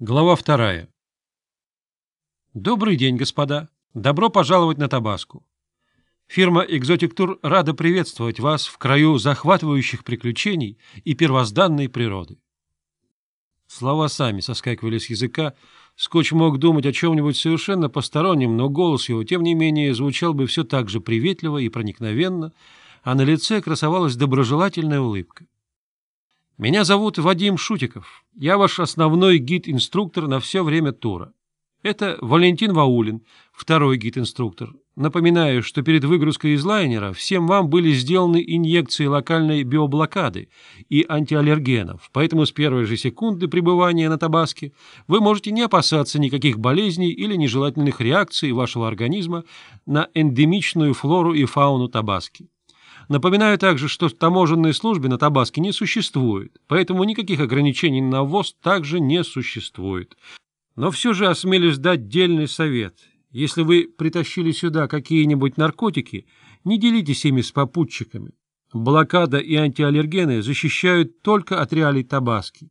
Глава вторая. Добрый день, господа. Добро пожаловать на Табаску. Фирма «Экзотик Тур» рада приветствовать вас в краю захватывающих приключений и первозданной природы. Слова сами соскакивали с языка. Скотч мог думать о чем-нибудь совершенно постороннем, но голос его, тем не менее, звучал бы все так же приветливо и проникновенно, а на лице красовалась доброжелательная улыбка. Меня зовут Вадим Шутиков. Я ваш основной гид-инструктор на все время тура. Это Валентин Ваулин, второй гид-инструктор. Напоминаю, что перед выгрузкой из лайнера всем вам были сделаны инъекции локальной биоблокады и антиаллергенов, поэтому с первой же секунды пребывания на Табаске вы можете не опасаться никаких болезней или нежелательных реакций вашего организма на эндемичную флору и фауну Табаски. Напоминаю также, что таможенные службы на Табаске не существует, поэтому никаких ограничений на ввоз также не существует. Но все же осмелюсь дать дельный совет. Если вы притащили сюда какие-нибудь наркотики, не делитесь ими с попутчиками. Блокада и антиаллергены защищают только от реалий Табаски.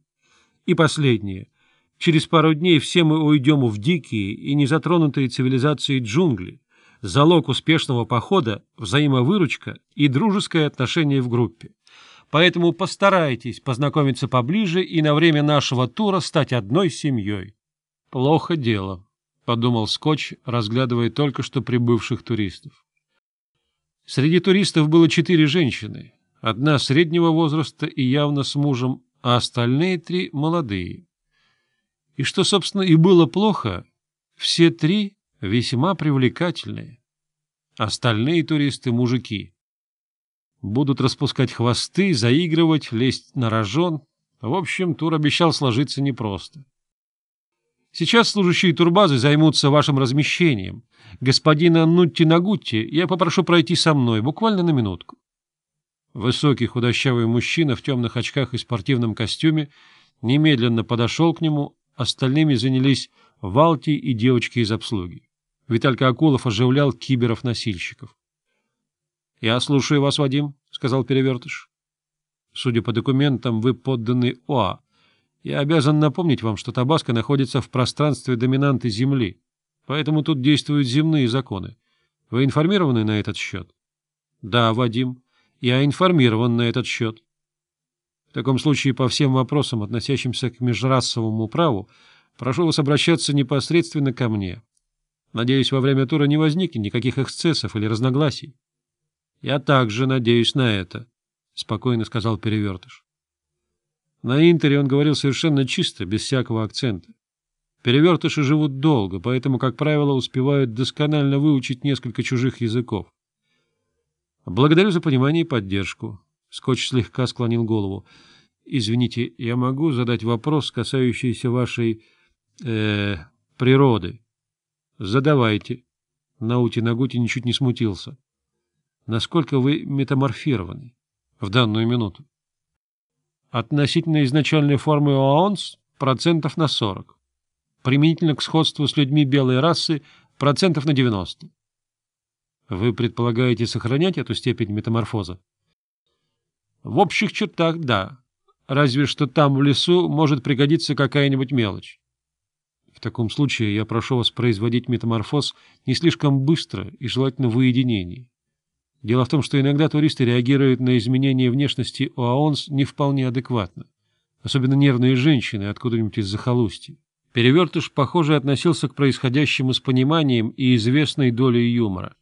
И последнее. Через пару дней все мы уйдем в дикие и незатронутые цивилизацией джунгли залог успешного похода, взаимовыручка и дружеское отношение в группе. Поэтому постарайтесь познакомиться поближе и на время нашего тура стать одной семьей. Плохо дело, — подумал Скотч, разглядывая только что прибывших туристов. Среди туристов было четыре женщины, одна среднего возраста и явно с мужем, а остальные три — молодые. И что, собственно, и было плохо, все три весьма привлекательные. Остальные туристы — мужики. Будут распускать хвосты, заигрывать, лезть на рожон. В общем, тур обещал сложиться непросто. Сейчас служащие турбазы займутся вашим размещением. Господина Нутти Нагутти я попрошу пройти со мной, буквально на минутку. Высокий худощавый мужчина в темных очках и спортивном костюме немедленно подошел к нему, остальными занялись Валти и девочки из обслуги. Виталька Акулов оживлял киберов-носильщиков. — Я слушаю вас, Вадим, — сказал Перевертыш. — Судя по документам, вы подданы ОА. Я обязан напомнить вам, что Табаско находится в пространстве доминанты Земли, поэтому тут действуют земные законы. Вы информированы на этот счет? — Да, Вадим, я информирован на этот счет. В таком случае по всем вопросам, относящимся к межрасовому праву, прошу вас обращаться непосредственно ко мне. Надеюсь, во время тура не возникнет никаких эксцессов или разногласий. — Я также надеюсь на это, — спокойно сказал Перевертыш. На Интере он говорил совершенно чисто, без всякого акцента. Перевертыши живут долго, поэтому, как правило, успевают досконально выучить несколько чужих языков. Благодарю за понимание и поддержку. Скотч слегка склонил голову. Извините, я могу задать вопрос, касающийся вашей... Э, природы? «Задавайте». Наути Нагути ничуть не смутился. «Насколько вы метаморфированы в данную минуту?» «Относительно изначальной формы ОАОНС процентов на 40. Применительно к сходству с людьми белой расы процентов на 90. Вы предполагаете сохранять эту степень метаморфоза? В общих чертах, да. Разве что там, в лесу, может пригодиться какая-нибудь мелочь. В таком случае я прошу вас производить метаморфоз не слишком быстро и желательно в уединении. Дело в том, что иногда туристы реагируют на изменения внешности ОАОНС не вполне адекватно, особенно нервные женщины откуда-нибудь из захолустья. Перевертыш, похоже, относился к происходящему с пониманием и известной долей юмора.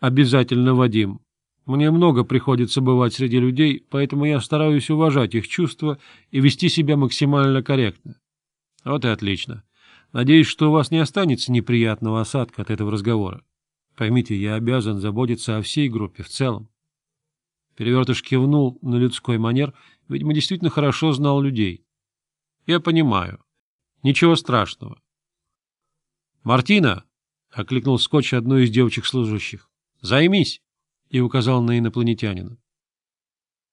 «Обязательно, Вадим. Мне много приходится бывать среди людей, поэтому я стараюсь уважать их чувства и вести себя максимально корректно». «Вот и отлично. Надеюсь, что у вас не останется неприятного осадка от этого разговора. Поймите, я обязан заботиться о всей группе в целом. Перевертыш кивнул на людской манер, видимо, действительно хорошо знал людей. Я понимаю. Ничего страшного. «Мартина!» — окликнул скотч одну из девочек-служащих. «Займись!» — и указал на инопланетянина.